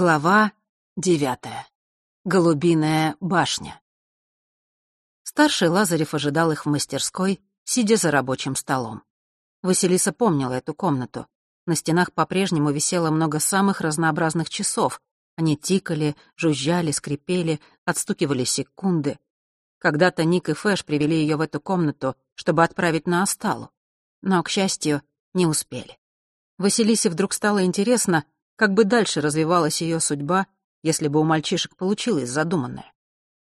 Глава девятая. Голубиная башня. Старший Лазарев ожидал их в мастерской, сидя за рабочим столом. Василиса помнила эту комнату. На стенах по-прежнему висело много самых разнообразных часов. Они тикали, жужжали, скрипели, отстукивали секунды. Когда-то Ник и Фэш привели ее в эту комнату, чтобы отправить на Осталу. Но, к счастью, не успели. Василисе вдруг стало интересно, как бы дальше развивалась ее судьба, если бы у мальчишек получилось задуманное.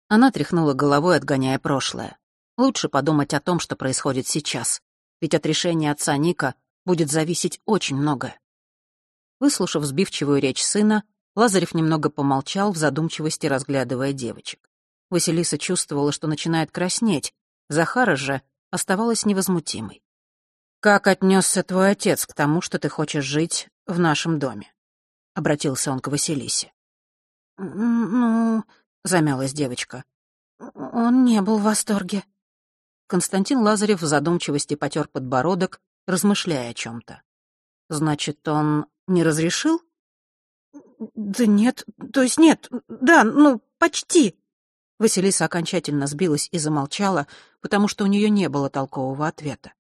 Она тряхнула головой, отгоняя прошлое. Лучше подумать о том, что происходит сейчас, ведь от решения отца Ника будет зависеть очень многое. Выслушав сбивчивую речь сына, Лазарев немного помолчал, в задумчивости разглядывая девочек. Василиса чувствовала, что начинает краснеть, Захара же оставалась невозмутимой. «Как отнесся твой отец к тому, что ты хочешь жить в нашем доме?» — обратился он к Василисе. «Ну...» — замялась девочка. «Он не был в восторге». Константин Лазарев в задумчивости потер подбородок, размышляя о чем то «Значит, он не разрешил?» «Да нет, то есть нет, да, ну, почти». Василиса окончательно сбилась и замолчала, потому что у нее не было толкового ответа.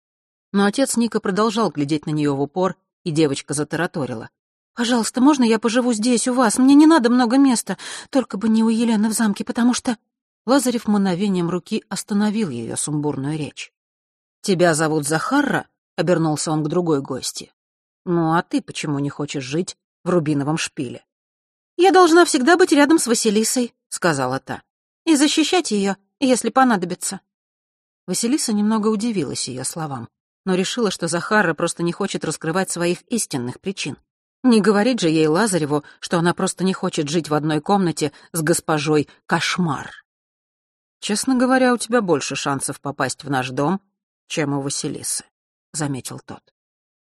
Но отец Ника продолжал глядеть на нее в упор, и девочка затараторила. «Пожалуйста, можно я поживу здесь, у вас? Мне не надо много места, только бы не у Елены в замке, потому что...» Лазарев мановением руки остановил ее сумбурную речь. «Тебя зовут Захарра?» — обернулся он к другой гости. «Ну, а ты почему не хочешь жить в Рубиновом шпиле?» «Я должна всегда быть рядом с Василисой», — сказала та, «и защищать ее, если понадобится». Василиса немного удивилась ее словам, но решила, что Захарра просто не хочет раскрывать своих истинных причин. Не говорит же ей Лазареву, что она просто не хочет жить в одной комнате с госпожой Кошмар. «Честно говоря, у тебя больше шансов попасть в наш дом, чем у Василисы», — заметил тот.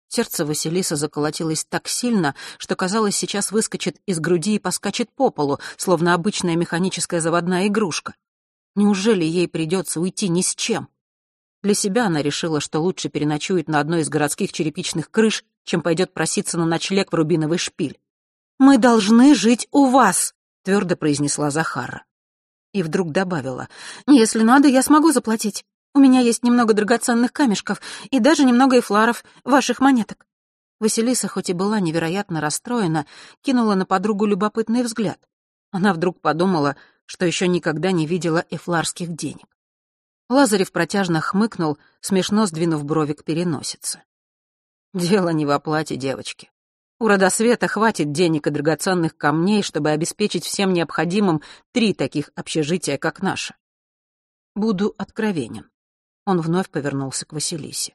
Сердце Василисы заколотилось так сильно, что, казалось, сейчас выскочит из груди и поскачет по полу, словно обычная механическая заводная игрушка. Неужели ей придется уйти ни с чем? Для себя она решила, что лучше переночует на одной из городских черепичных крыш, чем пойдет проситься на ночлег в рубиновый шпиль. «Мы должны жить у вас», — твердо произнесла Захара. И вдруг добавила, «Если надо, я смогу заплатить. У меня есть немного драгоценных камешков и даже немного эфларов, ваших монеток». Василиса, хоть и была невероятно расстроена, кинула на подругу любопытный взгляд. Она вдруг подумала, что еще никогда не видела эфларских денег. Лазарев протяжно хмыкнул, смешно сдвинув брови к переносице. Дело не в оплате, девочки. У Родосвета хватит денег и драгоценных камней, чтобы обеспечить всем необходимым три таких общежития, как наше. Буду откровенен. Он вновь повернулся к Василисе.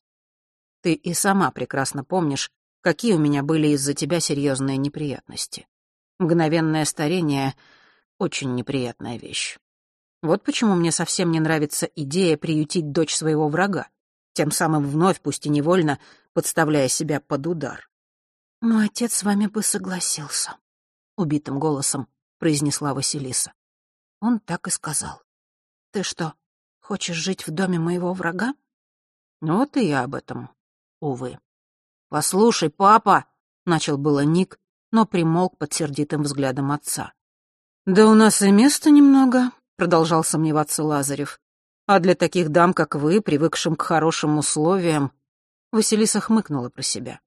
Ты и сама прекрасно помнишь, какие у меня были из-за тебя серьезные неприятности. Мгновенное старение — очень неприятная вещь. Вот почему мне совсем не нравится идея приютить дочь своего врага, тем самым вновь, пусть и невольно, подставляя себя под удар. «Но отец с вами бы согласился», — убитым голосом произнесла Василиса. Он так и сказал. «Ты что, хочешь жить в доме моего врага?» «Вот и я об этом, увы». «Послушай, папа!» — начал было Ник, но примолк под сердитым взглядом отца. «Да у нас и места немного», — продолжал сомневаться Лазарев. «А для таких дам, как вы, привыкшим к хорошим условиям, Василиса хмыкнула про себя.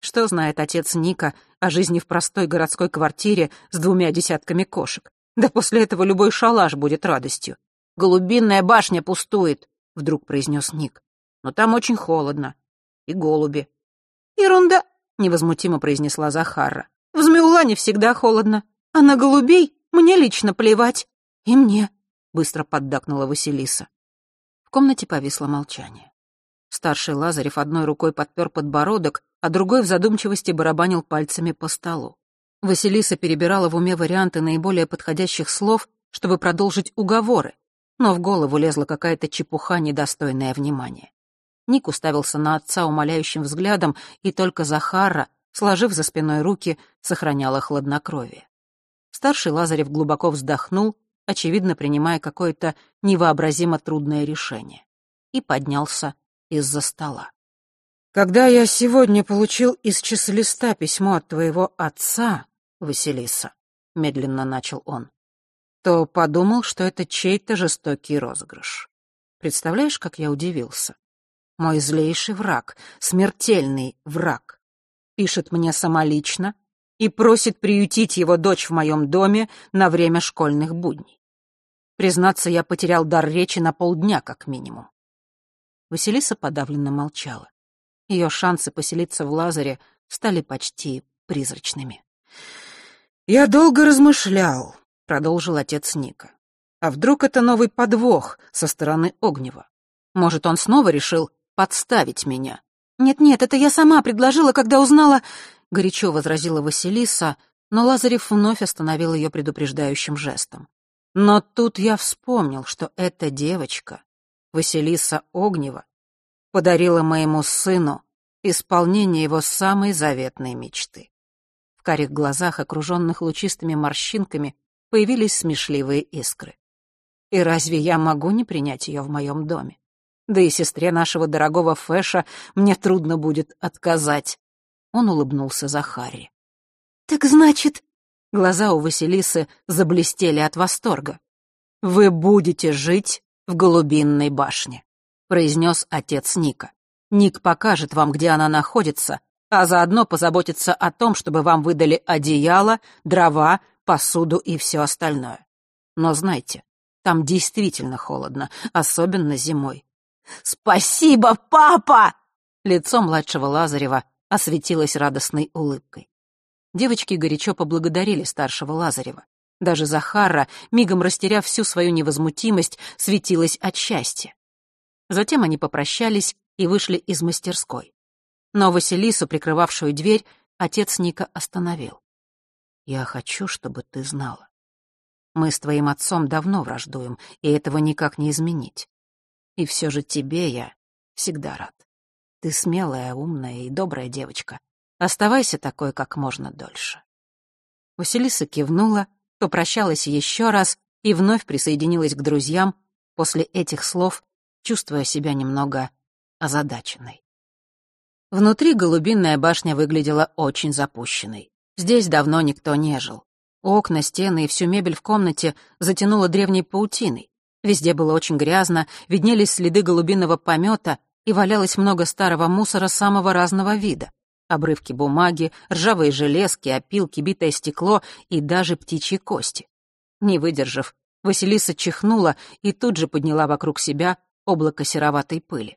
Что знает отец Ника о жизни в простой городской квартире с двумя десятками кошек? Да после этого любой шалаш будет радостью. «Голубинная башня пустует», — вдруг произнес Ник. «Но там очень холодно. И голуби». «Ерунда», — невозмутимо произнесла Захара. «В Змеулане всегда холодно. А на голубей мне лично плевать. И мне», — быстро поддакнула Василиса. В комнате повисло молчание. Старший Лазарев одной рукой подпер подбородок, а другой в задумчивости барабанил пальцами по столу. Василиса перебирала в уме варианты наиболее подходящих слов, чтобы продолжить уговоры, но в голову лезла какая-то чепуха, недостойная внимания. Ник уставился на отца умоляющим взглядом, и только Захара, сложив за спиной руки, сохраняла хладнокровие. Старший Лазарев глубоко вздохнул, очевидно принимая какое-то невообразимо трудное решение, и поднялся из-за стола. «Когда я сегодня получил из числиста письмо от твоего отца, Василиса», — медленно начал он, то подумал, что это чей-то жестокий розыгрыш. Представляешь, как я удивился? Мой злейший враг, смертельный враг, пишет мне самолично и просит приютить его дочь в моем доме на время школьных будней. Признаться, я потерял дар речи на полдня, как минимум. Василиса подавленно молчала. Ее шансы поселиться в Лазаре стали почти призрачными. «Я долго размышлял», — продолжил отец Ника. «А вдруг это новый подвох со стороны Огнева? Может, он снова решил подставить меня?» «Нет-нет, это я сама предложила, когда узнала...» — горячо возразила Василиса, но Лазарев вновь остановил ее предупреждающим жестом. Но тут я вспомнил, что эта девочка, Василиса Огнева, подарила моему сыну исполнение его самой заветной мечты. В карих глазах, окруженных лучистыми морщинками, появились смешливые искры. И разве я могу не принять ее в моем доме? Да и сестре нашего дорогого Фэша мне трудно будет отказать. Он улыбнулся Захаре. «Так значит...» Глаза у Василисы заблестели от восторга. «Вы будете жить в голубинной башне», — произнес отец Ника. «Ник покажет вам, где она находится, а заодно позаботится о том, чтобы вам выдали одеяло, дрова, посуду и все остальное. Но знайте, там действительно холодно, особенно зимой. «Спасибо, папа!» Лицо младшего Лазарева осветилось радостной улыбкой. Девочки горячо поблагодарили старшего Лазарева. Даже Захара, мигом растеряв всю свою невозмутимость, светилась от счастья. Затем они попрощались и вышли из мастерской. Но Василису, прикрывавшую дверь, отец Ника остановил. «Я хочу, чтобы ты знала. Мы с твоим отцом давно враждуем, и этого никак не изменить. И все же тебе я всегда рад. Ты смелая, умная и добрая девочка. Оставайся такой как можно дольше». Василиса кивнула, попрощалась еще раз и вновь присоединилась к друзьям, после этих слов чувствуя себя немного озадаченной. Внутри голубинная башня выглядела очень запущенной. Здесь давно никто не жил. Окна, стены и всю мебель в комнате затянуло древней паутиной. Везде было очень грязно, виднелись следы голубиного помета и валялось много старого мусора самого разного вида. Обрывки бумаги, ржавые железки, опилки, битое стекло и даже птичьи кости. Не выдержав, Василиса чихнула и тут же подняла вокруг себя облако сероватой пыли.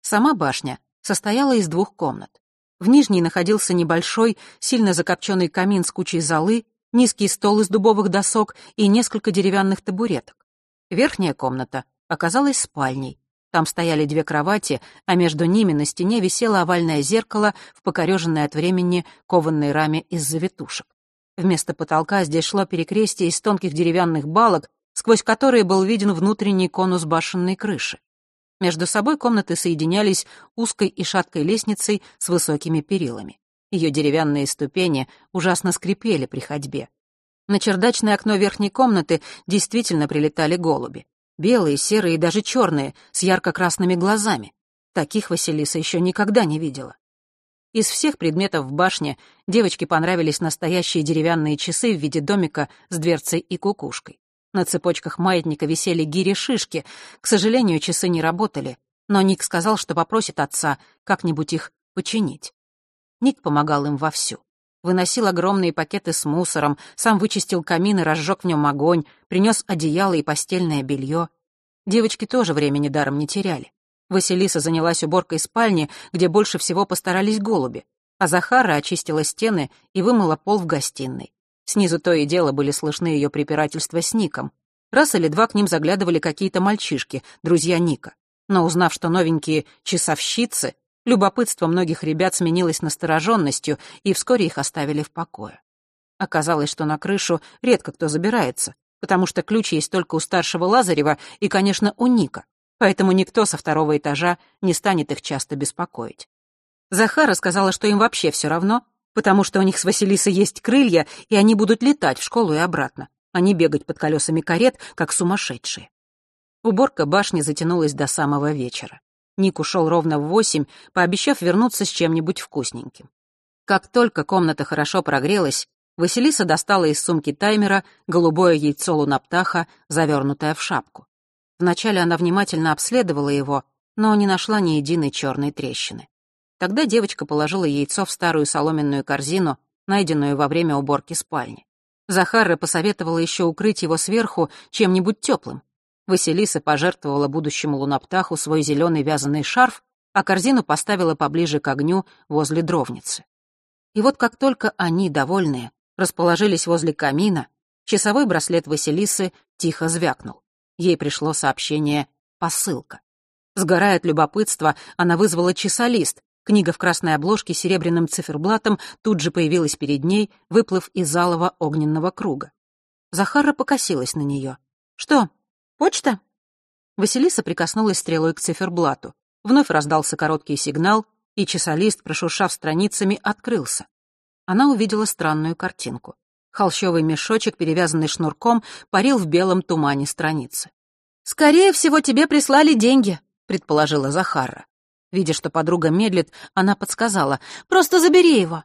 Сама башня состояла из двух комнат. В нижней находился небольшой, сильно закопченный камин с кучей золы, низкий стол из дубовых досок и несколько деревянных табуреток. Верхняя комната оказалась спальней. Там стояли две кровати, а между ними на стене висело овальное зеркало в покореженной от времени кованной раме из завитушек. Вместо потолка здесь шло перекрестие из тонких деревянных балок, сквозь которые был виден внутренний конус башенной крыши. Между собой комнаты соединялись узкой и шаткой лестницей с высокими перилами. Ее деревянные ступени ужасно скрипели при ходьбе. На чердачное окно верхней комнаты действительно прилетали голуби. Белые, серые и даже черные, с ярко-красными глазами. Таких Василиса еще никогда не видела. Из всех предметов в башне девочке понравились настоящие деревянные часы в виде домика с дверцей и кукушкой. На цепочках маятника висели гири-шишки. К сожалению, часы не работали, но Ник сказал, что попросит отца как-нибудь их починить. Ник помогал им вовсю выносил огромные пакеты с мусором, сам вычистил камин и разжег в нем огонь, принес одеяло и постельное белье. Девочки тоже времени даром не теряли. Василиса занялась уборкой спальни, где больше всего постарались голуби, а Захара очистила стены и вымыла пол в гостиной. Снизу то и дело были слышны ее препирательства с Ником. Раз или два к ним заглядывали какие-то мальчишки, друзья Ника. Но узнав, что новенькие часовщицы, Любопытство многих ребят сменилось настороженностью, и вскоре их оставили в покое. Оказалось, что на крышу редко кто забирается, потому что ключ есть только у старшего Лазарева и, конечно, у Ника, поэтому никто со второго этажа не станет их часто беспокоить. Захара сказала, что им вообще все равно, потому что у них с Василисой есть крылья, и они будут летать в школу и обратно, а не бегать под колесами карет, как сумасшедшие. Уборка башни затянулась до самого вечера. Ник ушел ровно в восемь, пообещав вернуться с чем-нибудь вкусненьким. Как только комната хорошо прогрелась, Василиса достала из сумки таймера голубое яйцо луноптаха, завернутое в шапку. Вначале она внимательно обследовала его, но не нашла ни единой черной трещины. Тогда девочка положила яйцо в старую соломенную корзину, найденную во время уборки спальни. Захарра посоветовала еще укрыть его сверху чем-нибудь теплым. Василиса пожертвовала будущему луноптаху свой зеленый вязаный шарф, а корзину поставила поближе к огню возле дровницы. И вот как только они, довольные, расположились возле камина, часовой браслет Василисы тихо звякнул. Ей пришло сообщение «посылка». Сгорая от любопытства, она вызвала часолист. Книга в красной обложке с серебряным циферблатом тут же появилась перед ней, выплыв из залого огненного круга. Захара покосилась на нее. «Что, почта?» Василиса прикоснулась стрелой к циферблату. Вновь раздался короткий сигнал, и часолист, прошуршав страницами, открылся. Она увидела странную картинку. Холщовый мешочек, перевязанный шнурком, парил в белом тумане страницы. «Скорее всего, тебе прислали деньги», — предположила Захара. Видя, что подруга медлит, она подсказала. «Просто забери его».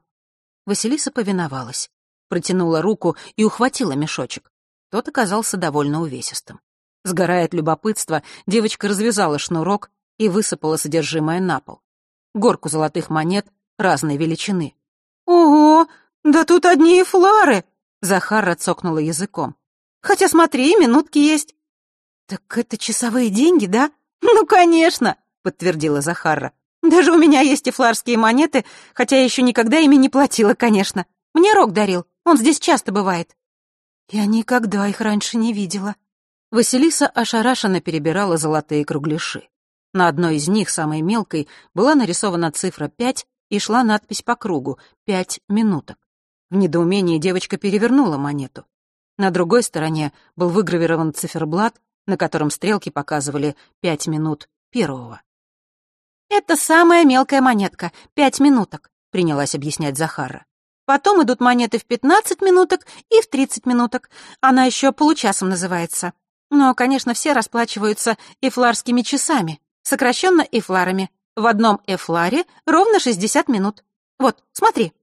Василиса повиновалась. Протянула руку и ухватила мешочек. Тот оказался довольно увесистым. Сгорая от любопытства, девочка развязала шнурок и высыпала содержимое на пол горку золотых монет разной величины. «Ого, да тут одни флары!» — Захара цокнула языком. «Хотя смотри, минутки есть». «Так это часовые деньги, да?» «Ну, конечно!» — подтвердила Захара. «Даже у меня есть и фларские монеты, хотя я еще никогда ими не платила, конечно. Мне Рок дарил, он здесь часто бывает». «Я никогда их раньше не видела». Василиса ошарашенно перебирала золотые кругляши. На одной из них, самой мелкой, была нарисована цифра 5 и шла надпись по кругу «Пять минуток». В недоумении девочка перевернула монету. На другой стороне был выгравирован циферблат, на котором стрелки показывали пять минут первого. «Это самая мелкая монетка, пять минуток», — принялась объяснять Захара. «Потом идут монеты в пятнадцать минуток и в тридцать минуток. Она еще получасом называется. Но, конечно, все расплачиваются эфларскими часами сокращенно эфларами. В одном эфларе ровно 60 минут. Вот, смотри».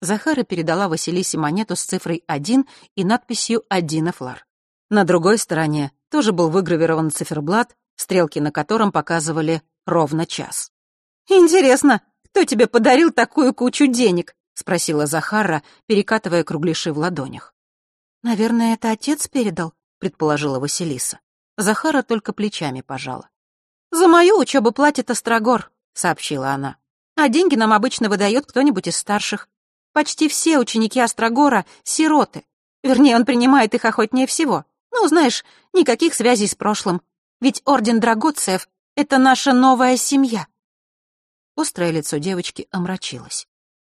Захара передала Василисе монету с цифрой 1 и надписью «1 эфлар». На другой стороне тоже был выгравирован циферблат, стрелки на котором показывали ровно час. «Интересно, кто тебе подарил такую кучу денег?» — спросила Захара, перекатывая кругляши в ладонях. «Наверное, это отец передал», — предположила Василиса. Захара только плечами пожала. «За мою учебу платит Острогор», — сообщила она. «А деньги нам обычно выдает кто-нибудь из старших. Почти все ученики Острогора — сироты. Вернее, он принимает их охотнее всего. Ну, знаешь, никаких связей с прошлым. Ведь Орден Драгоцеев — это наша новая семья». Острое лицо девочки омрачилось.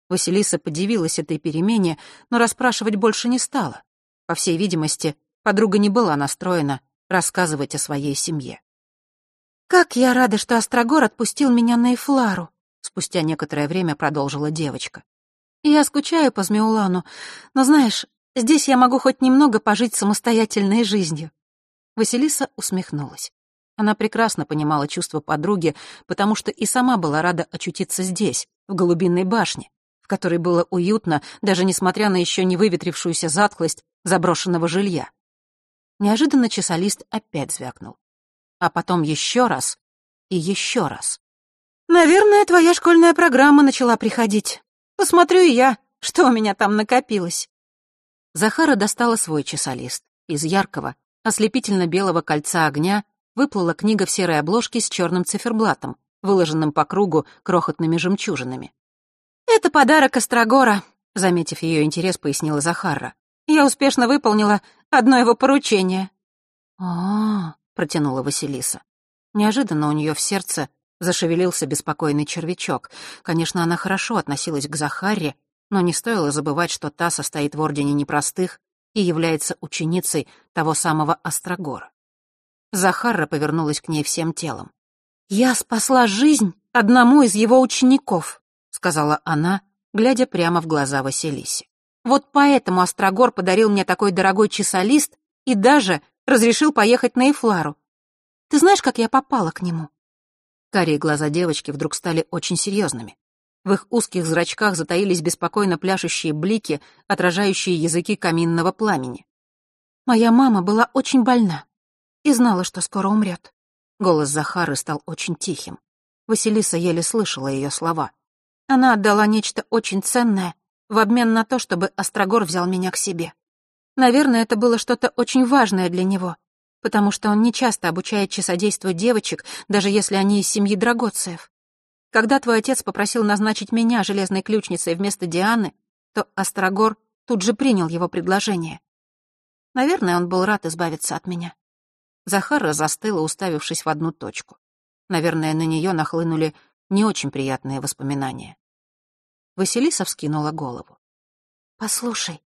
Василиса подивилась этой перемене, но расспрашивать больше не стала. По всей видимости, подруга не была настроена рассказывать о своей семье. «Как я рада, что Острогор отпустил меня на Эфлару», — спустя некоторое время продолжила девочка. «Я скучаю по Змеулану, но, знаешь, здесь я могу хоть немного пожить самостоятельной жизнью». Василиса усмехнулась. Она прекрасно понимала чувства подруги, потому что и сама была рада очутиться здесь, в Голубиной башне, в которой было уютно, даже несмотря на еще не выветрившуюся затхлость заброшенного жилья. Неожиданно часолист опять звякнул а потом еще раз и еще раз. «Наверное, твоя школьная программа начала приходить. Посмотрю и я, что у меня там накопилось». Захара достала свой часолист. Из яркого, ослепительно-белого кольца огня выплыла книга в серой обложке с черным циферблатом, выложенным по кругу крохотными жемчужинами. «Это подарок Острогора», — заметив ее интерес, пояснила Захара. «Я успешно выполнила одно его поручение». «А-а-а», — протянула Василиса. Неожиданно у нее в сердце зашевелился беспокойный червячок. Конечно, она хорошо относилась к Захаре, но не стоило забывать, что та состоит в Ордене Непростых и является ученицей того самого Острогора. Захара повернулась к ней всем телом. «Я спасла жизнь одному из его учеников», — сказала она, глядя прямо в глаза Василисе. «Вот поэтому Острогор подарил мне такой дорогой часолист и даже разрешил поехать на Эфлару. Ты знаешь, как я попала к нему?» Карие глаза девочки вдруг стали очень серьезными. В их узких зрачках затаились беспокойно пляшущие блики, отражающие языки каминного пламени. «Моя мама была очень больна и знала, что скоро умрет. Голос Захары стал очень тихим. Василиса еле слышала ее слова. Она отдала нечто очень ценное в обмен на то, чтобы Острогор взял меня к себе. Наверное, это было что-то очень важное для него, потому что он нечасто обучает часодейству девочек, даже если они из семьи Драгоцеев. Когда твой отец попросил назначить меня железной ключницей вместо Дианы, то Острогор тут же принял его предложение. Наверное, он был рад избавиться от меня. Захара застыла, уставившись в одну точку. Наверное, на нее нахлынули не очень приятные воспоминания. Василиса вскинула голову. «Послушай,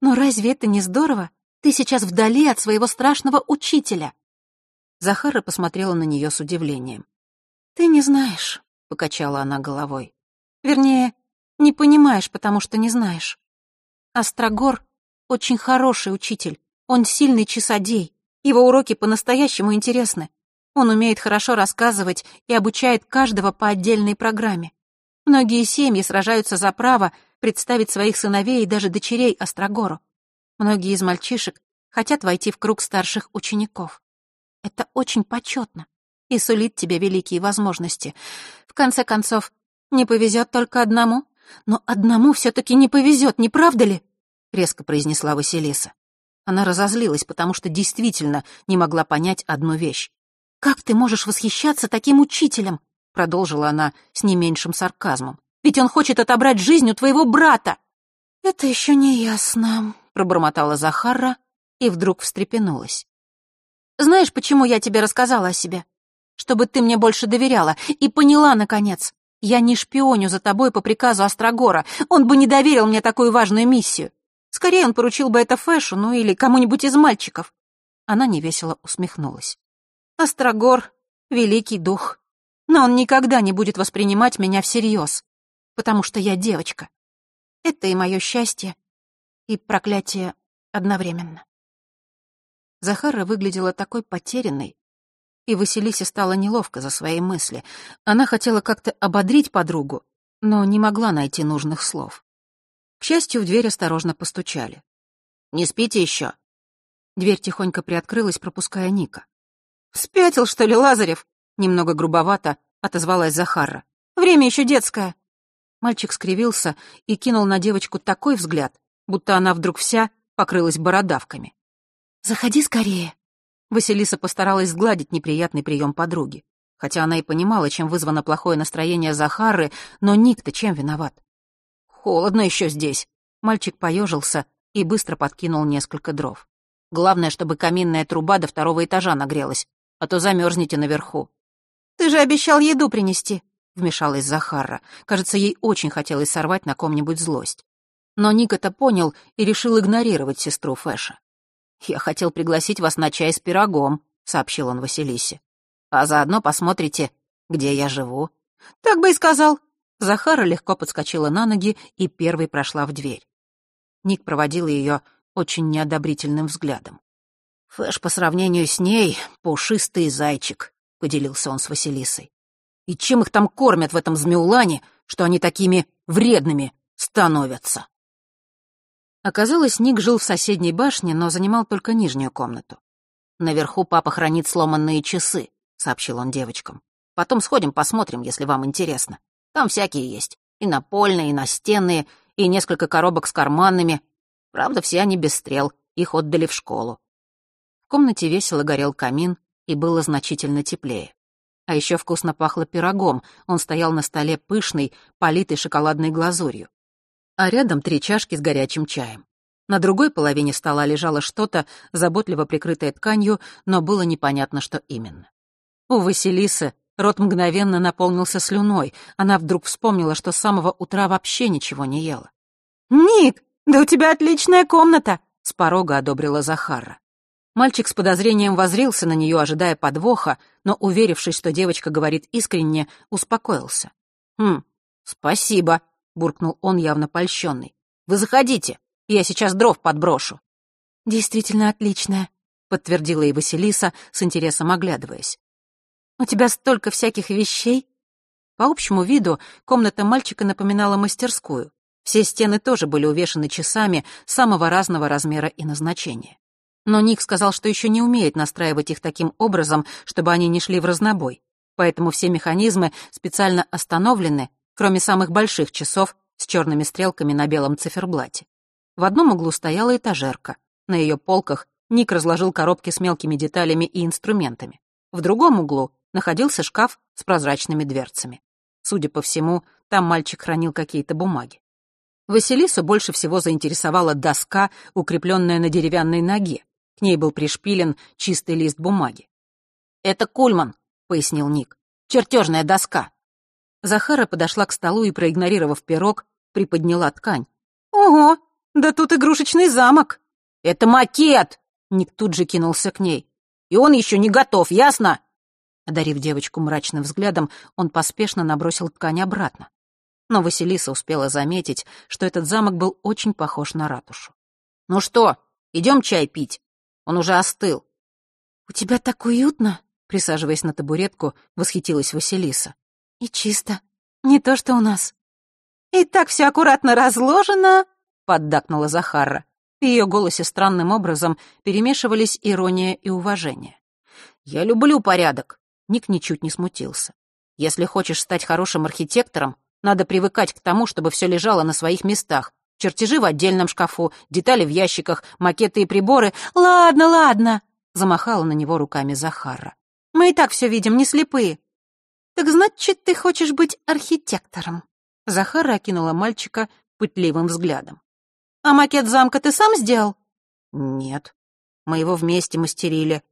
но разве это не здорово? Ты сейчас вдали от своего страшного учителя!» Захара посмотрела на нее с удивлением. «Ты не знаешь. — покачала она головой. «Вернее, не понимаешь, потому что не знаешь. Острогор — очень хороший учитель. Он сильный часодей. Его уроки по-настоящему интересны. Он умеет хорошо рассказывать и обучает каждого по отдельной программе. Многие семьи сражаются за право представить своих сыновей и даже дочерей Острогору. Многие из мальчишек хотят войти в круг старших учеников. Это очень почетно и сулит тебе великие возможности. В конце концов, не повезет только одному, но одному все-таки не повезет, не правда ли? Резко произнесла Василиса. Она разозлилась, потому что действительно не могла понять одну вещь. «Как ты можешь восхищаться таким учителем?» Продолжила она с не меньшим сарказмом. «Ведь он хочет отобрать жизнь у твоего брата!» «Это еще не ясно», — пробормотала Захара и вдруг встрепенулась. «Знаешь, почему я тебе рассказала о себе? чтобы ты мне больше доверяла и поняла, наконец. Я не шпионю за тобой по приказу Острогора. Он бы не доверил мне такую важную миссию. Скорее он поручил бы это Фэшу, ну или кому-нибудь из мальчиков. Она невесело усмехнулась. Острогор — великий дух. Но он никогда не будет воспринимать меня всерьез, потому что я девочка. Это и мое счастье, и проклятие одновременно. Захара выглядела такой потерянной, и Василисе стало неловко за свои мысли. Она хотела как-то ободрить подругу, но не могла найти нужных слов. К счастью, в дверь осторожно постучали. «Не спите еще?» Дверь тихонько приоткрылась, пропуская Ника. «Спятил, что ли, Лазарев?» Немного грубовато отозвалась Захара. «Время еще детское». Мальчик скривился и кинул на девочку такой взгляд, будто она вдруг вся покрылась бородавками. «Заходи скорее», Василиса постаралась сгладить неприятный прием подруги. Хотя она и понимала, чем вызвано плохое настроение Захары, но Ник-то чем виноват? «Холодно еще здесь». Мальчик поежился и быстро подкинул несколько дров. «Главное, чтобы каминная труба до второго этажа нагрелась, а то замерзнете наверху». «Ты же обещал еду принести», — вмешалась Захара. Кажется, ей очень хотелось сорвать на ком-нибудь злость. Но Ник это понял и решил игнорировать сестру Фэша. «Я хотел пригласить вас на чай с пирогом», — сообщил он Василисе. «А заодно посмотрите, где я живу». «Так бы и сказал». Захара легко подскочила на ноги и первой прошла в дверь. Ник проводил ее очень неодобрительным взглядом. «Фэш по сравнению с ней — пушистый зайчик», — поделился он с Василисой. «И чем их там кормят в этом Змеулане, что они такими вредными становятся?» Оказалось, Ник жил в соседней башне, но занимал только нижнюю комнату. «Наверху папа хранит сломанные часы», — сообщил он девочкам. «Потом сходим, посмотрим, если вам интересно. Там всякие есть. И напольные, и настенные, и несколько коробок с карманными. Правда, все они без стрел, их отдали в школу». В комнате весело горел камин, и было значительно теплее. А еще вкусно пахло пирогом, он стоял на столе пышный, политый шоколадной глазурью а рядом три чашки с горячим чаем. На другой половине стола лежало что-то, заботливо прикрытое тканью, но было непонятно, что именно. У Василисы рот мгновенно наполнился слюной. Она вдруг вспомнила, что с самого утра вообще ничего не ела. «Ник, да у тебя отличная комната!» — с порога одобрила Захара. Мальчик с подозрением возрился на нее, ожидая подвоха, но, уверившись, что девочка говорит искренне, успокоился. «Хм, спасибо», буркнул он, явно польщенный. «Вы заходите, я сейчас дров подброшу». «Действительно отличная», — подтвердила и Василиса, с интересом оглядываясь. «У тебя столько всяких вещей». По общему виду комната мальчика напоминала мастерскую. Все стены тоже были увешаны часами самого разного размера и назначения. Но Ник сказал, что еще не умеет настраивать их таким образом, чтобы они не шли в разнобой. Поэтому все механизмы специально остановлены, кроме самых больших часов с черными стрелками на белом циферблате. В одном углу стояла этажерка. На ее полках Ник разложил коробки с мелкими деталями и инструментами. В другом углу находился шкаф с прозрачными дверцами. Судя по всему, там мальчик хранил какие-то бумаги. Василису больше всего заинтересовала доска, укрепленная на деревянной ноге. К ней был пришпилен чистый лист бумаги. «Это Кульман», — пояснил Ник. «Чертежная доска». Захара подошла к столу и, проигнорировав пирог, приподняла ткань. «Ого, да тут игрушечный замок!» «Это макет!» — Ник тут же кинулся к ней. «И он еще не готов, ясно?» Одарив девочку мрачным взглядом, он поспешно набросил ткань обратно. Но Василиса успела заметить, что этот замок был очень похож на ратушу. «Ну что, идем чай пить? Он уже остыл». «У тебя так уютно!» Присаживаясь на табуретку, восхитилась Василиса. «И чисто. Не то, что у нас». «И так все аккуратно разложено», — поддакнула Захара. В ее голосе странным образом перемешивались ирония и уважение. «Я люблю порядок», — Ник ничуть не смутился. «Если хочешь стать хорошим архитектором, надо привыкать к тому, чтобы все лежало на своих местах. Чертежи в отдельном шкафу, детали в ящиках, макеты и приборы. «Ладно, ладно», — замахала на него руками Захара. Мы и так все видим, не слепые. Так значит, ты хочешь быть архитектором?» Захара окинула мальчика пытливым взглядом. «А макет замка ты сам сделал?» «Нет. Мы его вместе мастерили.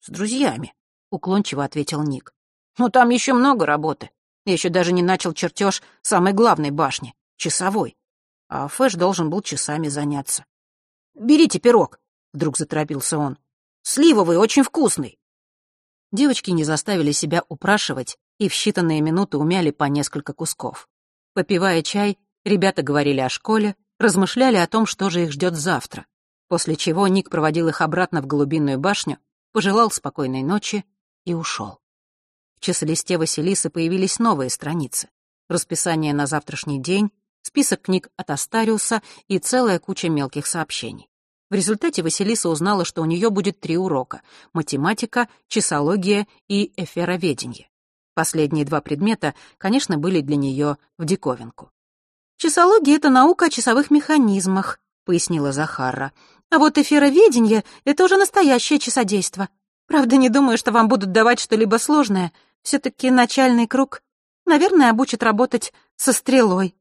С друзьями», — уклончиво ответил Ник. «Но там еще много работы. Я еще даже не начал чертеж самой главной башни, часовой. А Фэш должен был часами заняться. «Берите пирог», — вдруг заторопился он. «Сливовый, очень вкусный». Девочки не заставили себя упрашивать и в считанные минуты умяли по несколько кусков. Попивая чай, ребята говорили о школе, размышляли о том, что же их ждет завтра, после чего Ник проводил их обратно в голубиную башню, пожелал спокойной ночи и ушел. В часолисте Василисы появились новые страницы. Расписание на завтрашний день, список книг от Астариуса и целая куча мелких сообщений. В результате Василиса узнала, что у нее будет три урока — математика, часология и эфероведение. Последние два предмета, конечно, были для нее в диковинку. «Часология — это наука о часовых механизмах», — пояснила Захара. «А вот эфироведение — это уже настоящее часодейство. Правда, не думаю, что вам будут давать что-либо сложное. Все-таки начальный круг. Наверное, обучат работать со стрелой».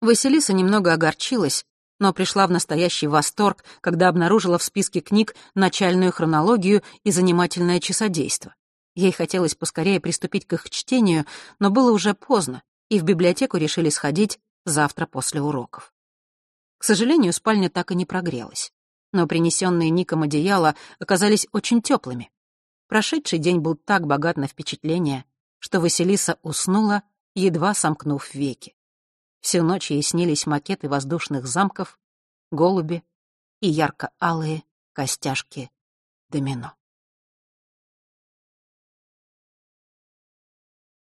Василиса немного огорчилась, но пришла в настоящий восторг, когда обнаружила в списке книг начальную хронологию и занимательное часодейство. Ей хотелось поскорее приступить к их чтению, но было уже поздно, и в библиотеку решили сходить завтра после уроков. К сожалению, спальня так и не прогрелась, но принесенные Ником одеяла оказались очень теплыми. Прошедший день был так богат на впечатления, что Василиса уснула, едва сомкнув веки. Всю ночь ей снились макеты воздушных замков, голуби и ярко-алые костяшки домино.